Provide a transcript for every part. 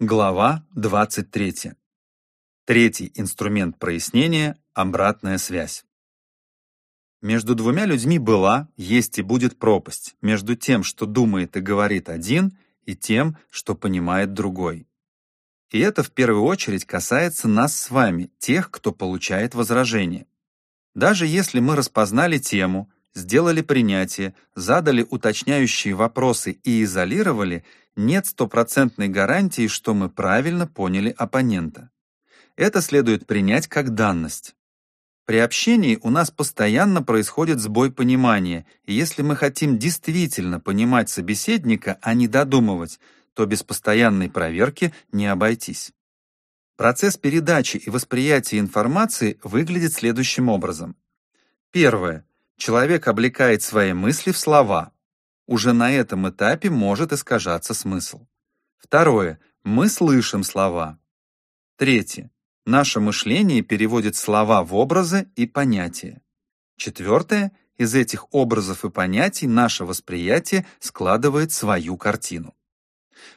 Глава 23. Третий инструмент прояснения – обратная связь. Между двумя людьми была, есть и будет пропасть между тем, что думает и говорит один, и тем, что понимает другой. И это в первую очередь касается нас с вами, тех, кто получает возражение. Даже если мы распознали тему, сделали принятие, задали уточняющие вопросы и изолировали, нет стопроцентной гарантии, что мы правильно поняли оппонента. Это следует принять как данность. При общении у нас постоянно происходит сбой понимания, и если мы хотим действительно понимать собеседника, а не додумывать, то без постоянной проверки не обойтись. Процесс передачи и восприятия информации выглядит следующим образом. Первое. Человек облекает свои мысли в слова, уже на этом этапе может искажаться смысл. Второе. Мы слышим слова. Третье. Наше мышление переводит слова в образы и понятия. Четвертое. Из этих образов и понятий наше восприятие складывает свою картину.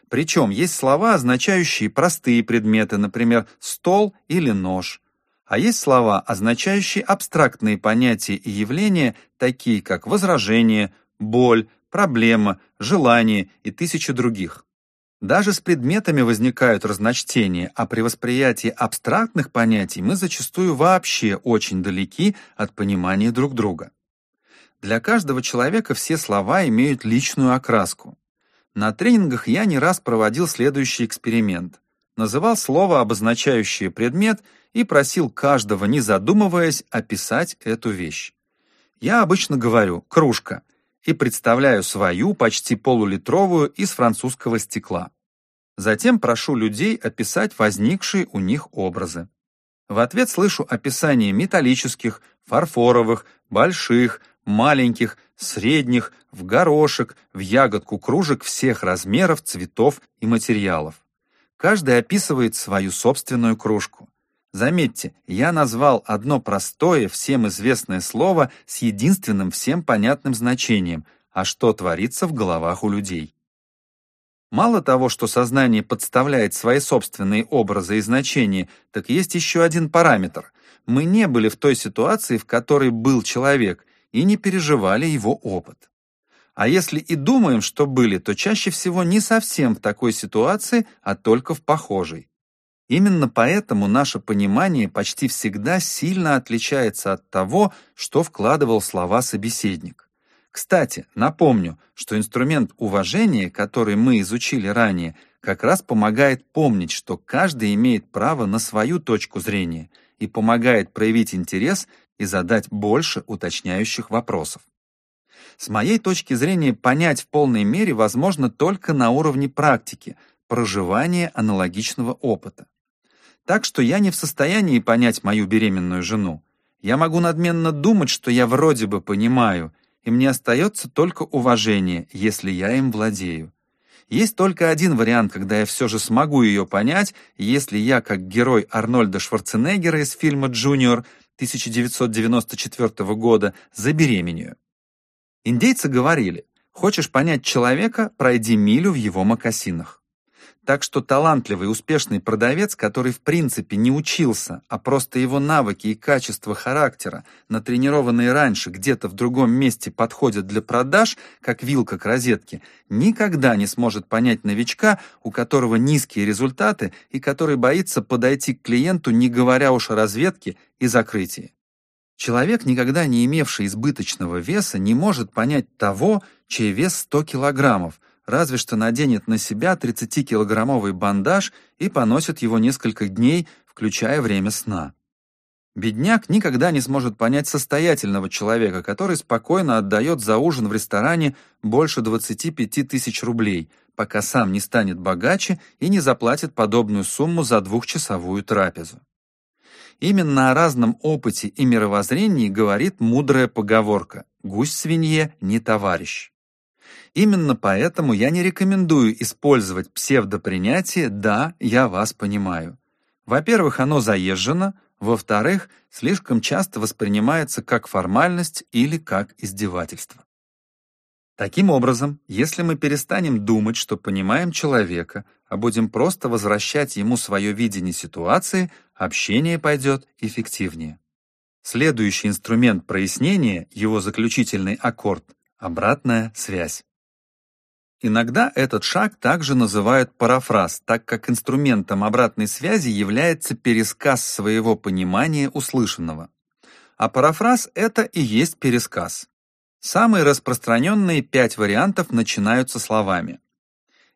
Причем есть слова, означающие простые предметы, например, стол или нож, а есть слова, означающие абстрактные понятия и явления, такие как возражение, боль, проблема, желание и тысячи других. Даже с предметами возникают разночтения, а при восприятии абстрактных понятий мы зачастую вообще очень далеки от понимания друг друга. Для каждого человека все слова имеют личную окраску. На тренингах я не раз проводил следующий эксперимент. Называл слово, обозначающее предмет, и просил каждого, не задумываясь, описать эту вещь. Я обычно говорю «кружка», и представляю свою, почти полулитровую, из французского стекла. Затем прошу людей описать возникшие у них образы. В ответ слышу описание металлических, фарфоровых, больших, маленьких, средних, в горошек, в ягодку кружек всех размеров, цветов и материалов. Каждый описывает свою собственную кружку. Заметьте, я назвал одно простое, всем известное слово с единственным всем понятным значением, а что творится в головах у людей. Мало того, что сознание подставляет свои собственные образы и значения, так есть еще один параметр. Мы не были в той ситуации, в которой был человек, и не переживали его опыт. А если и думаем, что были, то чаще всего не совсем в такой ситуации, а только в похожей. Именно поэтому наше понимание почти всегда сильно отличается от того, что вкладывал слова собеседник. Кстати, напомню, что инструмент уважения, который мы изучили ранее, как раз помогает помнить, что каждый имеет право на свою точку зрения и помогает проявить интерес и задать больше уточняющих вопросов. С моей точки зрения, понять в полной мере возможно только на уровне практики, проживания аналогичного опыта. Так что я не в состоянии понять мою беременную жену. Я могу надменно думать, что я вроде бы понимаю, и мне остается только уважение, если я им владею. Есть только один вариант, когда я все же смогу ее понять, если я, как герой Арнольда Шварценеггера из фильма «Джуниор» 1994 года, забеременею. Индейцы говорили, хочешь понять человека, пройди милю в его мокасинах. Так что талантливый, успешный продавец, который в принципе не учился, а просто его навыки и качество характера, натренированные раньше где-то в другом месте подходят для продаж, как вилка к розетке, никогда не сможет понять новичка, у которого низкие результаты и который боится подойти к клиенту, не говоря уж о разведке и закрытии. Человек, никогда не имевший избыточного веса, не может понять того, чей вес 100 килограммов – разве что наденет на себя 30-килограммовый бандаж и поносит его несколько дней, включая время сна. Бедняк никогда не сможет понять состоятельного человека, который спокойно отдает за ужин в ресторане больше 25 тысяч рублей, пока сам не станет богаче и не заплатит подобную сумму за двухчасовую трапезу. Именно о разном опыте и мировоззрении говорит мудрая поговорка «гусь свинье не товарищ». Именно поэтому я не рекомендую использовать псевдопринятие «да, я вас понимаю». Во-первых, оно заезжено, во-вторых, слишком часто воспринимается как формальность или как издевательство. Таким образом, если мы перестанем думать, что понимаем человека, а будем просто возвращать ему свое видение ситуации, общение пойдет эффективнее. Следующий инструмент прояснения, его заключительный аккорд – обратная связь. Иногда этот шаг также называют парафраз, так как инструментом обратной связи является пересказ своего понимания услышанного. А парафраз – это и есть пересказ. Самые распространенные пять вариантов начинаются словами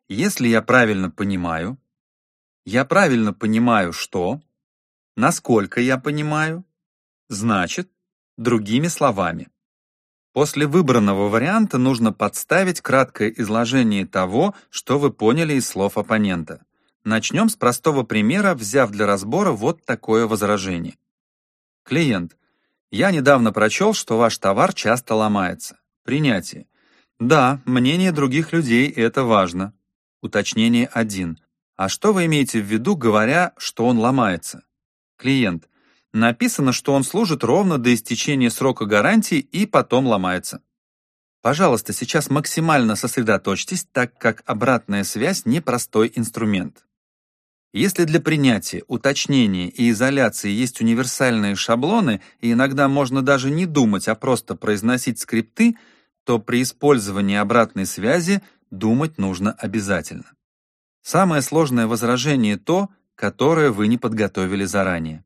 «Если я правильно понимаю», «Я правильно понимаю, что», «Насколько я понимаю», «Значит», другими словами. После выбранного варианта нужно подставить краткое изложение того, что вы поняли из слов оппонента. Начнем с простого примера, взяв для разбора вот такое возражение. Клиент. Я недавно прочел, что ваш товар часто ломается. Принятие. Да, мнение других людей – это важно. Уточнение 1. А что вы имеете в виду, говоря, что он ломается? Клиент. Написано, что он служит ровно до истечения срока гарантии и потом ломается. Пожалуйста, сейчас максимально сосредоточьтесь, так как обратная связь – непростой инструмент. Если для принятия, уточнения и изоляции есть универсальные шаблоны, и иногда можно даже не думать, а просто произносить скрипты, то при использовании обратной связи думать нужно обязательно. Самое сложное возражение то, которое вы не подготовили заранее.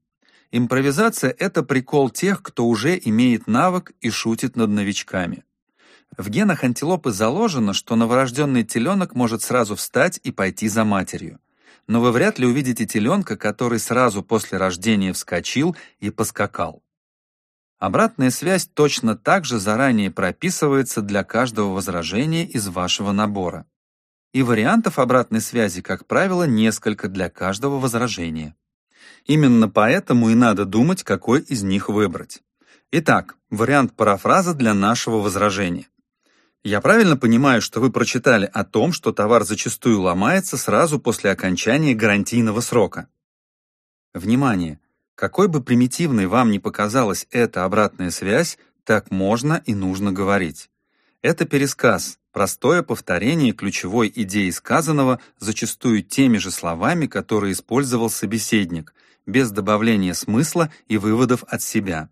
Импровизация — это прикол тех, кто уже имеет навык и шутит над новичками. В генах антилопы заложено, что новорожденный теленок может сразу встать и пойти за матерью но вы вряд ли увидите теленка, который сразу после рождения вскочил и поскакал. Обратная связь точно так же заранее прописывается для каждого возражения из вашего набора. И вариантов обратной связи, как правило, несколько для каждого возражения. Именно поэтому и надо думать, какой из них выбрать. Итак, вариант парафраза для нашего возражения. Я правильно понимаю, что вы прочитали о том, что товар зачастую ломается сразу после окончания гарантийного срока? Внимание! Какой бы примитивной вам ни показалась эта обратная связь, так можно и нужно говорить. Это пересказ, простое повторение ключевой идеи сказанного зачастую теми же словами, которые использовал собеседник, без добавления смысла и выводов от себя.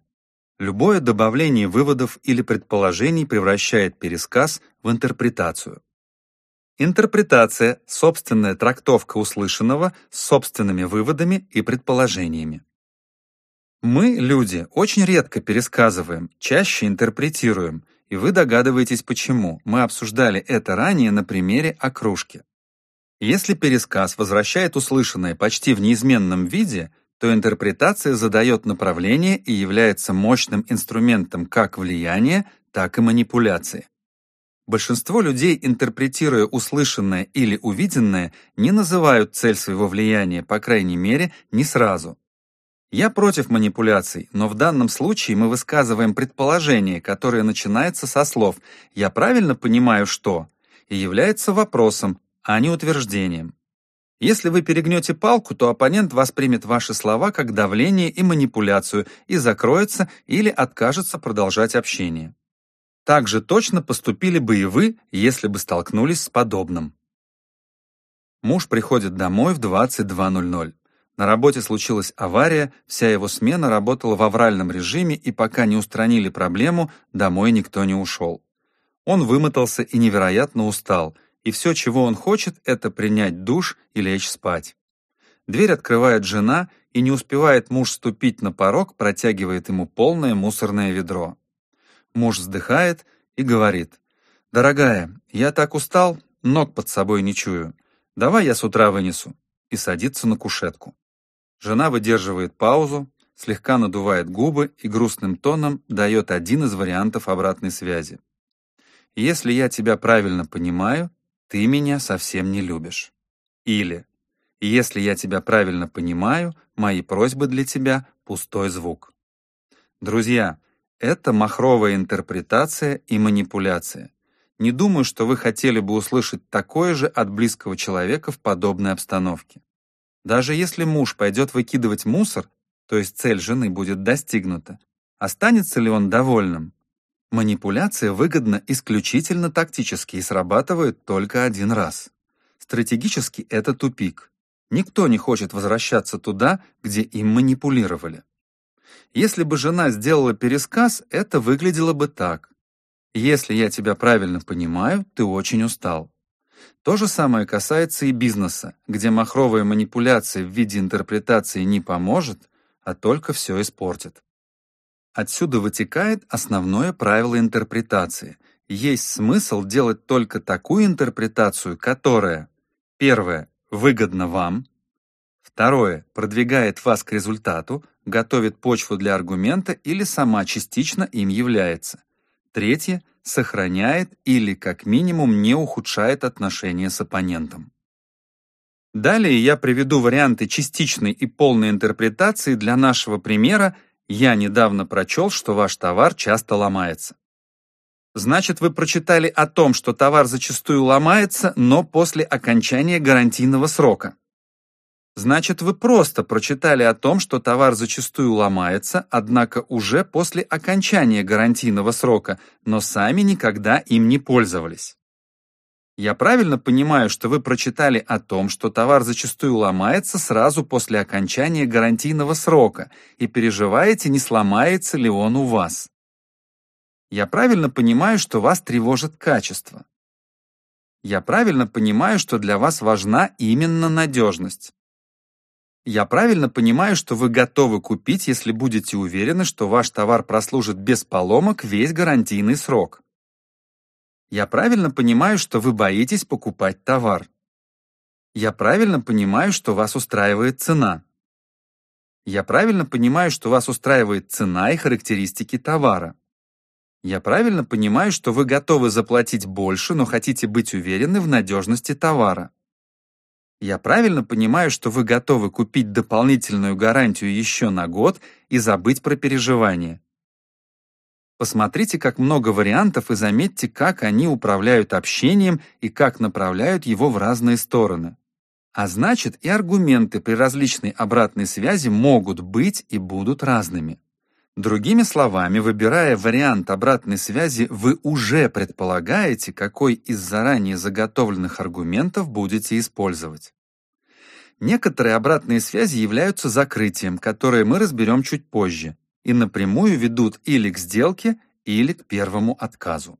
Любое добавление выводов или предположений превращает пересказ в интерпретацию. Интерпретация – собственная трактовка услышанного с собственными выводами и предположениями. Мы, люди, очень редко пересказываем, чаще интерпретируем, и вы догадываетесь почему. Мы обсуждали это ранее на примере окружки. Если пересказ возвращает услышанное почти в неизменном виде, то интерпретация задает направление и является мощным инструментом как влияния, так и манипуляции. Большинство людей, интерпретируя услышанное или увиденное, не называют цель своего влияния, по крайней мере, не сразу. Я против манипуляций, но в данном случае мы высказываем предположение, которое начинается со слов «я правильно понимаю, что» и является вопросом, а не утверждением. Если вы перегнете палку, то оппонент воспримет ваши слова как давление и манипуляцию и закроется или откажется продолжать общение. Так же точно поступили бы и вы, если бы столкнулись с подобным. Муж приходит домой в 22.00. На работе случилась авария, вся его смена работала в авральном режиме, и пока не устранили проблему, домой никто не ушел. Он вымотался и невероятно устал – и все, чего он хочет, это принять душ и лечь спать. Дверь открывает жена, и не успевает муж ступить на порог, протягивает ему полное мусорное ведро. Муж вздыхает и говорит, «Дорогая, я так устал, ног под собой не чую. Давай я с утра вынесу». И садится на кушетку. Жена выдерживает паузу, слегка надувает губы и грустным тоном дает один из вариантов обратной связи. «Если я тебя правильно понимаю, ты меня совсем не любишь. Или, если я тебя правильно понимаю, мои просьбы для тебя — пустой звук. Друзья, это махровая интерпретация и манипуляция. Не думаю, что вы хотели бы услышать такое же от близкого человека в подобной обстановке. Даже если муж пойдет выкидывать мусор, то есть цель жены будет достигнута, останется ли он довольным? Манипуляция выгодна исключительно тактически и срабатывает только один раз. Стратегически это тупик. Никто не хочет возвращаться туда, где им манипулировали. Если бы жена сделала пересказ, это выглядело бы так. Если я тебя правильно понимаю, ты очень устал. То же самое касается и бизнеса, где махровая манипуляция в виде интерпретации не поможет, а только все испортит. Отсюда вытекает основное правило интерпретации. Есть смысл делать только такую интерпретацию, которая первое выгодна вам, второе продвигает вас к результату, готовит почву для аргумента или сама частично им является. Третье сохраняет или как минимум не ухудшает отношения с оппонентом. Далее я приведу варианты частичной и полной интерпретации для нашего примера «Я недавно прочел, что ваш товар часто ломается». Значит, вы прочитали о том, что товар зачастую ломается, но после окончания гарантийного срока. Значит, вы просто прочитали о том, что товар зачастую ломается, однако уже после окончания гарантийного срока, но сами никогда им не пользовались. Я правильно понимаю, что вы прочитали о том, что товар зачастую ломается сразу после окончания гарантийного срока и переживаете, не сломается ли он у вас. Я правильно понимаю, что вас тревожит качество. Я правильно понимаю, что для вас важна именно надежность. Я правильно понимаю, что вы готовы купить, если будете уверены, что ваш товар прослужит без поломок весь гарантийный срок. Я правильно понимаю, что вы боитесь покупать товар. Я правильно понимаю, что вас устраивает цена. Я правильно понимаю, что вас устраивает цена и характеристики товара. Я правильно понимаю, что вы готовы заплатить больше, но хотите быть уверены в надежности товара. Я правильно понимаю, что вы готовы купить дополнительную гарантию еще на год и забыть про переживания. Посмотрите, как много вариантов и заметьте, как они управляют общением и как направляют его в разные стороны. А значит, и аргументы при различной обратной связи могут быть и будут разными. Другими словами, выбирая вариант обратной связи, вы уже предполагаете, какой из заранее заготовленных аргументов будете использовать. Некоторые обратные связи являются закрытием, которое мы разберем чуть позже, и напрямую ведут или к сделке, или к первому отказу.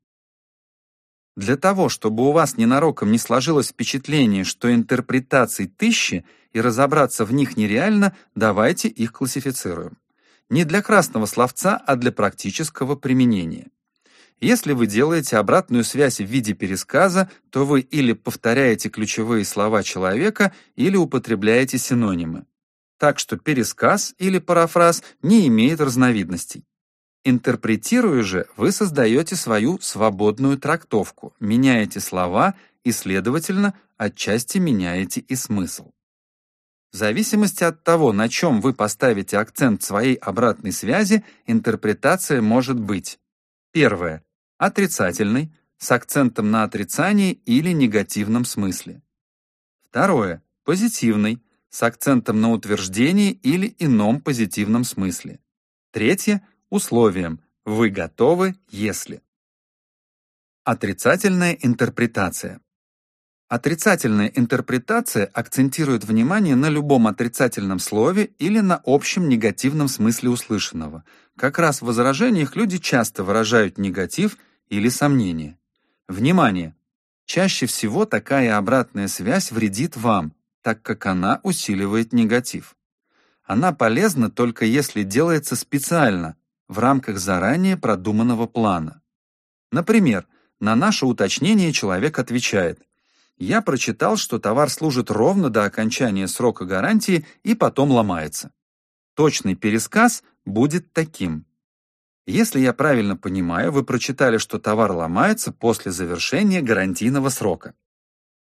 Для того, чтобы у вас ненароком не сложилось впечатление, что интерпретаций тысячи и разобраться в них нереально, давайте их классифицируем не для красного словца, а для практического применения. Если вы делаете обратную связь в виде пересказа, то вы или повторяете ключевые слова человека, или употребляете синонимы. Так что пересказ или парафраз не имеет разновидностей. Интерпретируя же, вы создаете свою свободную трактовку, меняете слова и, следовательно, отчасти меняете и смысл. В зависимости от того, на чем вы поставите акцент своей обратной связи, интерпретация может быть. Первое. Отрицательный, с акцентом на отрицании или негативном смысле. Второе. Позитивный, с акцентом на утверждении или ином позитивном смысле. Третье. Условием. Вы готовы, если. Отрицательная интерпретация. Отрицательная интерпретация акцентирует внимание на любом отрицательном слове или на общем негативном смысле услышанного. Как раз в возражениях люди часто выражают негатив или сомнение. Внимание! Чаще всего такая обратная связь вредит вам, так как она усиливает негатив. Она полезна только если делается специально, в рамках заранее продуманного плана. Например, на наше уточнение человек отвечает я прочитал, что товар служит ровно до окончания срока гарантии и потом ломается. Точный пересказ будет таким. Если я правильно понимаю, вы прочитали, что товар ломается после завершения гарантийного срока.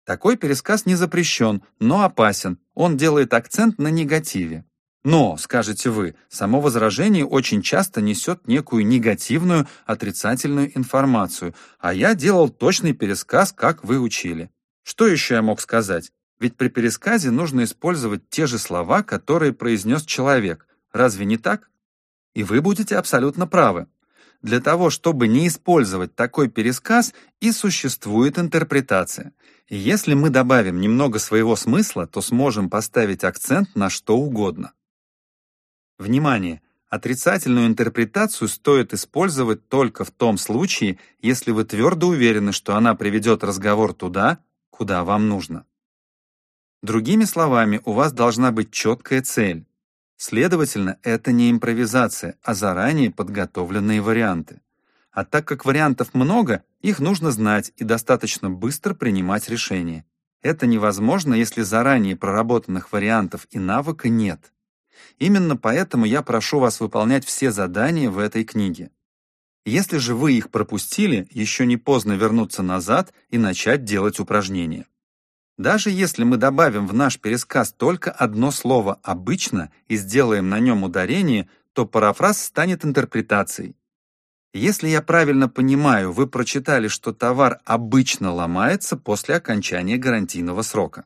Такой пересказ не запрещен, но опасен. Он делает акцент на негативе. Но, скажете вы, само возражение очень часто несет некую негативную, отрицательную информацию, а я делал точный пересказ, как вы учили. Что еще я мог сказать? Ведь при пересказе нужно использовать те же слова, которые произнес человек. Разве не так? И вы будете абсолютно правы. для того, чтобы не использовать такой пересказ, и существует интерпретация. И если мы добавим немного своего смысла, то сможем поставить акцент на что угодно. Внимание! Отрицательную интерпретацию стоит использовать только в том случае, если вы твердо уверены, что она приведет разговор туда, куда вам нужно. Другими словами, у вас должна быть четкая цель. Следовательно, это не импровизация, а заранее подготовленные варианты. А так как вариантов много, их нужно знать и достаточно быстро принимать решения. Это невозможно, если заранее проработанных вариантов и навыка нет. Именно поэтому я прошу вас выполнять все задания в этой книге. Если же вы их пропустили, еще не поздно вернуться назад и начать делать упражнения. Даже если мы добавим в наш пересказ только одно слово «обычно» и сделаем на нем ударение, то парафраз станет интерпретацией. Если я правильно понимаю, вы прочитали, что товар обычно ломается после окончания гарантийного срока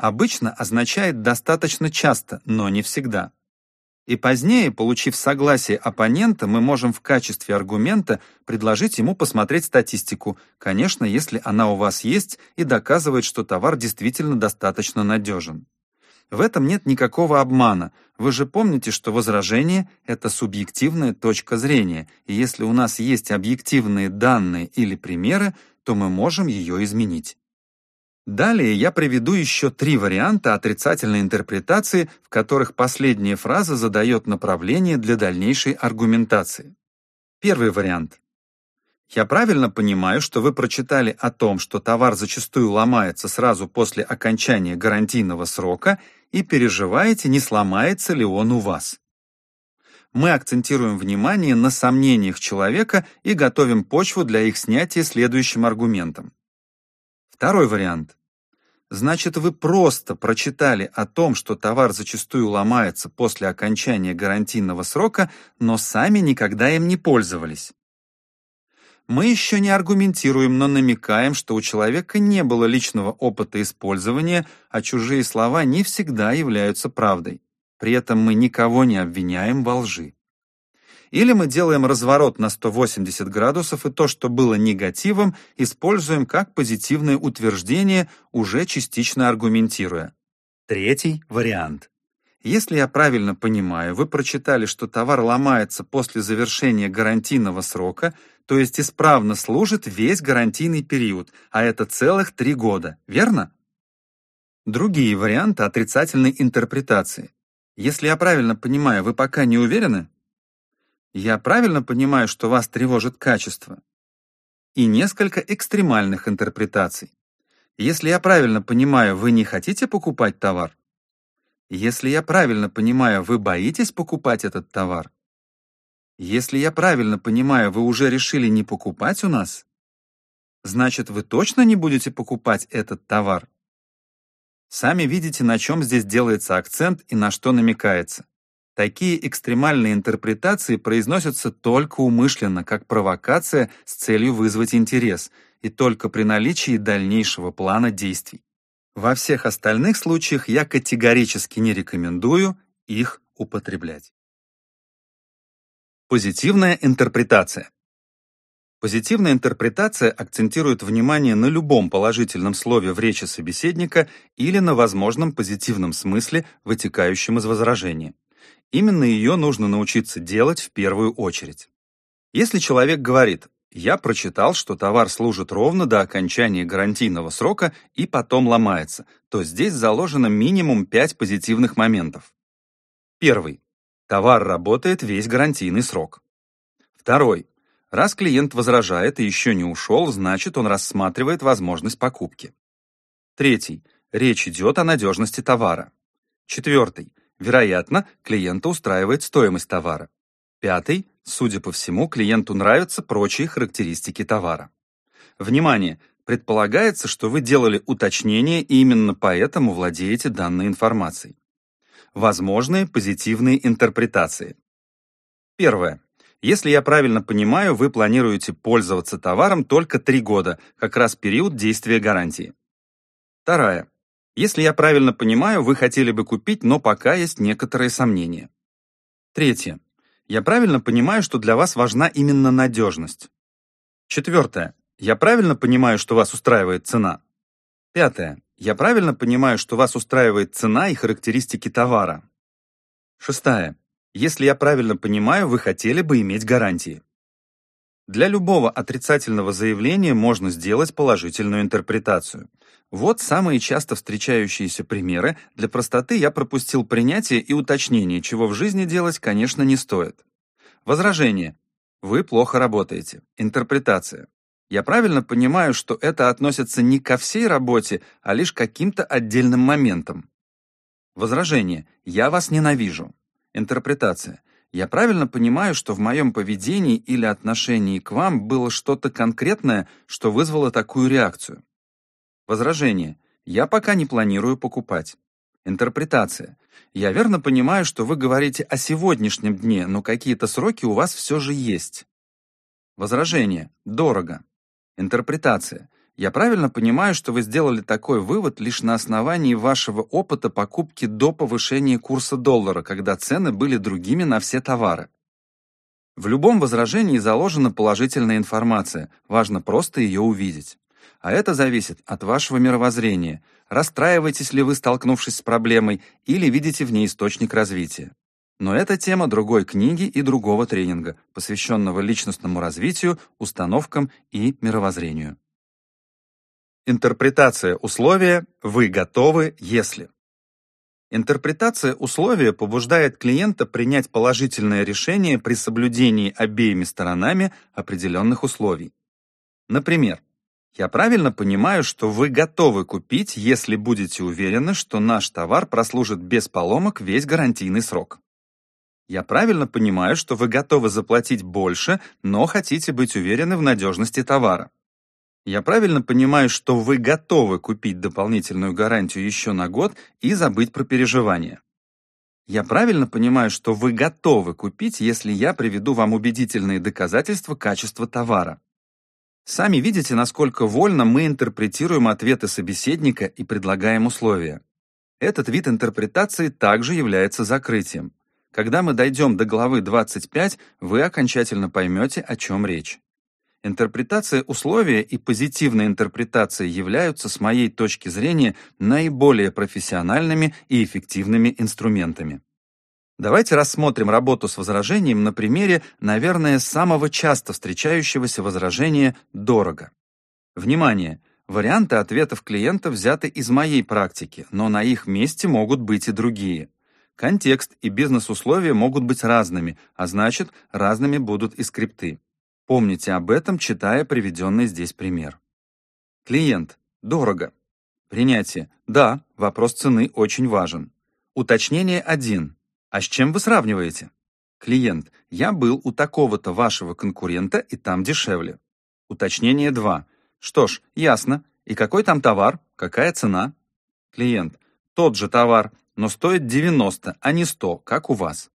обычно означает достаточно часто, но не всегда. И позднее, получив согласие оппонента, мы можем в качестве аргумента предложить ему посмотреть статистику, конечно, если она у вас есть и доказывает, что товар действительно достаточно надежен. В этом нет никакого обмана. Вы же помните, что возражение — это субъективная точка зрения, и если у нас есть объективные данные или примеры, то мы можем ее изменить. Далее я приведу еще три варианта отрицательной интерпретации, в которых последняя фраза задает направление для дальнейшей аргументации. Первый вариант. Я правильно понимаю, что вы прочитали о том, что товар зачастую ломается сразу после окончания гарантийного срока и переживаете, не сломается ли он у вас. Мы акцентируем внимание на сомнениях человека и готовим почву для их снятия следующим аргументом. Второй вариант. Значит, вы просто прочитали о том, что товар зачастую ломается после окончания гарантийного срока, но сами никогда им не пользовались. Мы еще не аргументируем, но намекаем, что у человека не было личного опыта использования, а чужие слова не всегда являются правдой. При этом мы никого не обвиняем во лжи. Или мы делаем разворот на 180 градусов и то, что было негативом, используем как позитивное утверждение, уже частично аргументируя. Третий вариант. Если я правильно понимаю, вы прочитали, что товар ломается после завершения гарантийного срока, то есть исправно служит весь гарантийный период, а это целых три года, верно? Другие варианты отрицательной интерпретации. Если я правильно понимаю, вы пока не уверены? Я правильно понимаю, что вас тревожит качество? И несколько экстремальных интерпретаций. Если я правильно понимаю, вы не хотите покупать товар? Если я правильно понимаю, вы боитесь покупать этот товар? Если я правильно понимаю, вы уже решили не покупать у нас? Значит, вы точно не будете покупать этот товар? Сами видите, на чем здесь делается акцент и на что намекается. Такие экстремальные интерпретации произносятся только умышленно, как провокация с целью вызвать интерес, и только при наличии дальнейшего плана действий. Во всех остальных случаях я категорически не рекомендую их употреблять. Позитивная интерпретация. Позитивная интерпретация акцентирует внимание на любом положительном слове в речи собеседника или на возможном позитивном смысле, вытекающем из возражения. Именно ее нужно научиться делать в первую очередь. Если человек говорит «я прочитал, что товар служит ровно до окончания гарантийного срока и потом ломается», то здесь заложено минимум 5 позитивных моментов. Первый. Товар работает весь гарантийный срок. Второй. Раз клиент возражает и еще не ушел, значит он рассматривает возможность покупки. Третий. Речь идет о надежности товара. Четвертый. Вероятно, клиента устраивает стоимость товара. Пятый. Судя по всему, клиенту нравятся прочие характеристики товара. Внимание! Предполагается, что вы делали уточнение и именно поэтому владеете данной информацией. Возможные позитивные интерпретации. Первое. Если я правильно понимаю, вы планируете пользоваться товаром только три года, как раз период действия гарантии. Вторая. Если я правильно понимаю, вы хотели бы купить, но пока есть некоторые сомнения. Третье. Я правильно понимаю, что для вас важна именно надежность. Четвертое. Я правильно понимаю, что вас устраивает цена. Пятое. Я правильно понимаю, что вас устраивает цена и характеристики товара. Шестая. Если я правильно понимаю, вы хотели бы иметь гарантии. Для любого отрицательного заявления можно сделать положительную интерпретацию. Вот самые часто встречающиеся примеры. Для простоты я пропустил принятие и уточнение, чего в жизни делать, конечно, не стоит. Возражение. Вы плохо работаете. Интерпретация. Я правильно понимаю, что это относится не ко всей работе, а лишь к каким-то отдельным моментам. Возражение. Я вас ненавижу. Интерпретация. Я правильно понимаю, что в моем поведении или отношении к вам было что-то конкретное, что вызвало такую реакцию? Возражение. Я пока не планирую покупать. Интерпретация. Я верно понимаю, что вы говорите о сегодняшнем дне, но какие-то сроки у вас все же есть. Возражение. Дорого. Интерпретация. Я правильно понимаю, что вы сделали такой вывод лишь на основании вашего опыта покупки до повышения курса доллара, когда цены были другими на все товары. В любом возражении заложена положительная информация, важно просто ее увидеть. А это зависит от вашего мировоззрения. Расстраиваетесь ли вы, столкнувшись с проблемой, или видите в ней источник развития. Но это тема другой книги и другого тренинга, посвященного личностному развитию, установкам и мировоззрению. Интерпретация условия «Вы готовы, если». Интерпретация условия побуждает клиента принять положительное решение при соблюдении обеими сторонами определенных условий. Например, я правильно понимаю, что вы готовы купить, если будете уверены, что наш товар прослужит без поломок весь гарантийный срок. Я правильно понимаю, что вы готовы заплатить больше, но хотите быть уверены в надежности товара. Я правильно понимаю, что вы готовы купить дополнительную гарантию еще на год и забыть про переживания? Я правильно понимаю, что вы готовы купить, если я приведу вам убедительные доказательства качества товара? Сами видите, насколько вольно мы интерпретируем ответы собеседника и предлагаем условия. Этот вид интерпретации также является закрытием. Когда мы дойдем до главы 25, вы окончательно поймете, о чем речь. Интерпретация условия и позитивная интерпретация являются, с моей точки зрения, наиболее профессиональными и эффективными инструментами. Давайте рассмотрим работу с возражением на примере, наверное, самого часто встречающегося возражения «дорого». Внимание! Варианты ответов клиента взяты из моей практики, но на их месте могут быть и другие. Контекст и бизнес-условия могут быть разными, а значит, разными будут и скрипты. Помните об этом, читая приведенный здесь пример. Клиент. Дорого. Принятие. Да, вопрос цены очень важен. Уточнение 1. А с чем вы сравниваете? Клиент. Я был у такого-то вашего конкурента, и там дешевле. Уточнение 2. Что ж, ясно. И какой там товар? Какая цена? Клиент. Тот же товар, но стоит 90, а не 100, как у вас.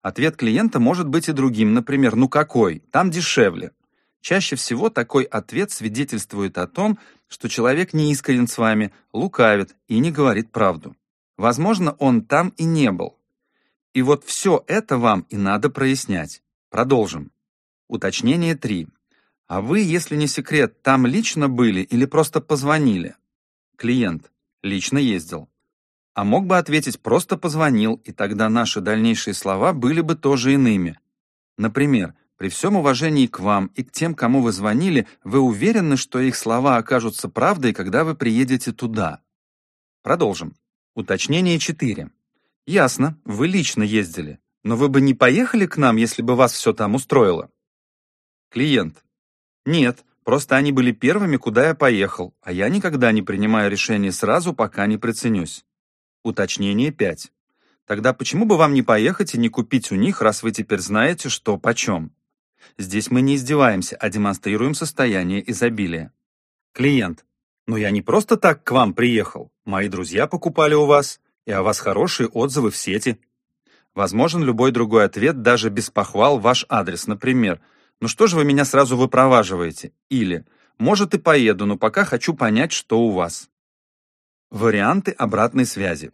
Ответ клиента может быть и другим, например, «ну какой? Там дешевле». Чаще всего такой ответ свидетельствует о том, что человек не искренен с вами, лукавит и не говорит правду. Возможно, он там и не был. И вот все это вам и надо прояснять. Продолжим. Уточнение 3. А вы, если не секрет, там лично были или просто позвонили? Клиент. Лично ездил. А мог бы ответить «просто позвонил», и тогда наши дальнейшие слова были бы тоже иными. Например, при всем уважении к вам и к тем, кому вы звонили, вы уверены, что их слова окажутся правдой, когда вы приедете туда? Продолжим. Уточнение 4. Ясно, вы лично ездили, но вы бы не поехали к нам, если бы вас все там устроило? Клиент. Нет, просто они были первыми, куда я поехал, а я никогда не принимаю решение сразу, пока не приценюсь. Уточнение 5. Тогда почему бы вам не поехать и не купить у них, раз вы теперь знаете, что почем? Здесь мы не издеваемся, а демонстрируем состояние изобилия. Клиент. Но я не просто так к вам приехал. Мои друзья покупали у вас, и о вас хорошие отзывы в сети. Возможен любой другой ответ, даже без похвал ваш адрес, например. Ну что же вы меня сразу выпроваживаете? Или, может и поеду, но пока хочу понять, что у вас. Варианты обратной связи.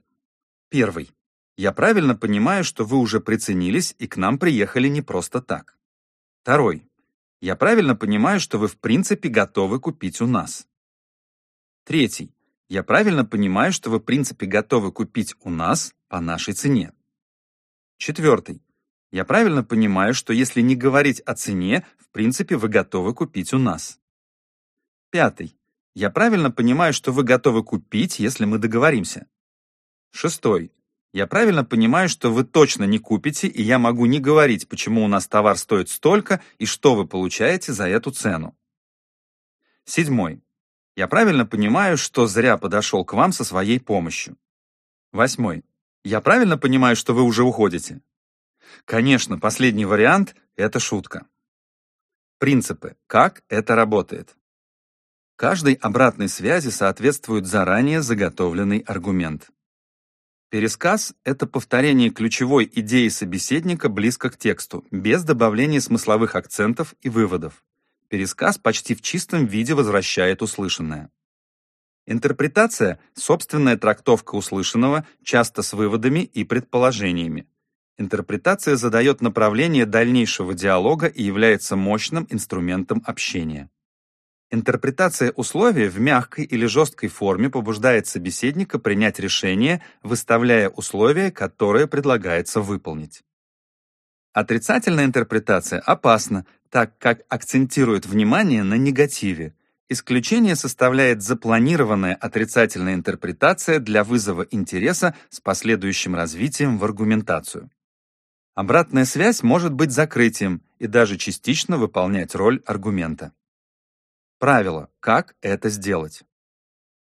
Первый. Я правильно понимаю, что вы уже приценились и к нам приехали не просто так. Второй. Я правильно понимаю, что вы в принципе готовы купить у нас. Третий. Я правильно понимаю, что вы в принципе готовы купить у нас по нашей цене. Четвертый. Я правильно понимаю, что если не говорить о цене, в принципе вы готовы купить у нас. Пятый. Я правильно понимаю, что вы готовы купить, если мы договоримся. Шестой. Я правильно понимаю, что вы точно не купите, и я могу не говорить, почему у нас товар стоит столько и что вы получаете за эту цену. Седьмой. Я правильно понимаю, что зря подошел к вам со своей помощью. Восьмой. Я правильно понимаю, что вы уже уходите? Конечно, последний вариант – это шутка. Принципы. Как это работает? Каждой обратной связи соответствует заранее заготовленный аргумент. Пересказ — это повторение ключевой идеи собеседника близко к тексту, без добавления смысловых акцентов и выводов. Пересказ почти в чистом виде возвращает услышанное. Интерпретация — собственная трактовка услышанного, часто с выводами и предположениями. Интерпретация задает направление дальнейшего диалога и является мощным инструментом общения. Интерпретация условия в мягкой или жесткой форме побуждает собеседника принять решение, выставляя условия, которые предлагается выполнить. Отрицательная интерпретация опасна, так как акцентирует внимание на негативе. Исключение составляет запланированная отрицательная интерпретация для вызова интереса с последующим развитием в аргументацию. Обратная связь может быть закрытием и даже частично выполнять роль аргумента. Правило, как это сделать.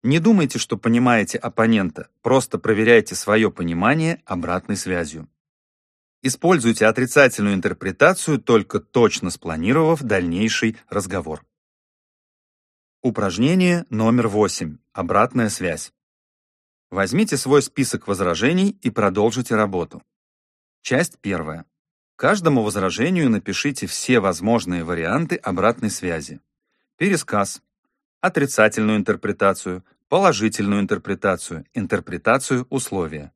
Не думайте, что понимаете оппонента, просто проверяйте свое понимание обратной связью. Используйте отрицательную интерпретацию, только точно спланировав дальнейший разговор. Упражнение номер 8. Обратная связь. Возьмите свой список возражений и продолжите работу. Часть первая. Каждому возражению напишите все возможные варианты обратной связи пересказ, отрицательную интерпретацию, положительную интерпретацию, интерпретацию условия.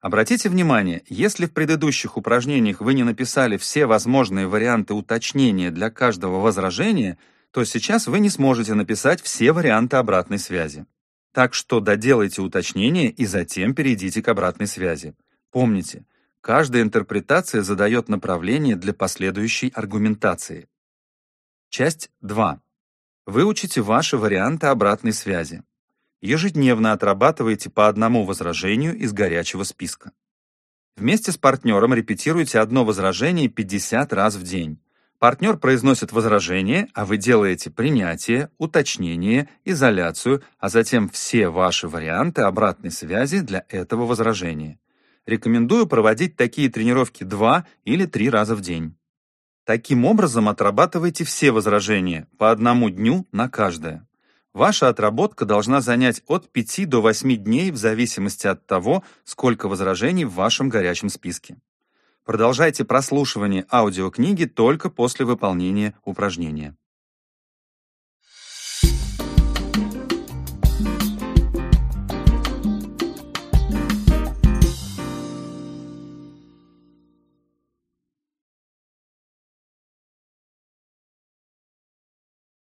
Обратите внимание, если в предыдущих упражнениях вы не написали все возможные варианты уточнения для каждого возражения, то сейчас вы не сможете написать все варианты обратной связи. Так что доделайте уточнение и затем перейдите к обратной связи. Помните, каждая интерпретация задает направление для последующей аргументации. Часть 2. Выучите ваши варианты обратной связи. Ежедневно отрабатывайте по одному возражению из горячего списка. Вместе с партнером репетируйте одно возражение 50 раз в день. Партнер произносит возражение, а вы делаете принятие, уточнение, изоляцию, а затем все ваши варианты обратной связи для этого возражения. Рекомендую проводить такие тренировки два или три раза в день. Таким образом, отрабатывайте все возражения, по одному дню на каждое. Ваша отработка должна занять от 5 до 8 дней в зависимости от того, сколько возражений в вашем горячем списке. Продолжайте прослушивание аудиокниги только после выполнения упражнения.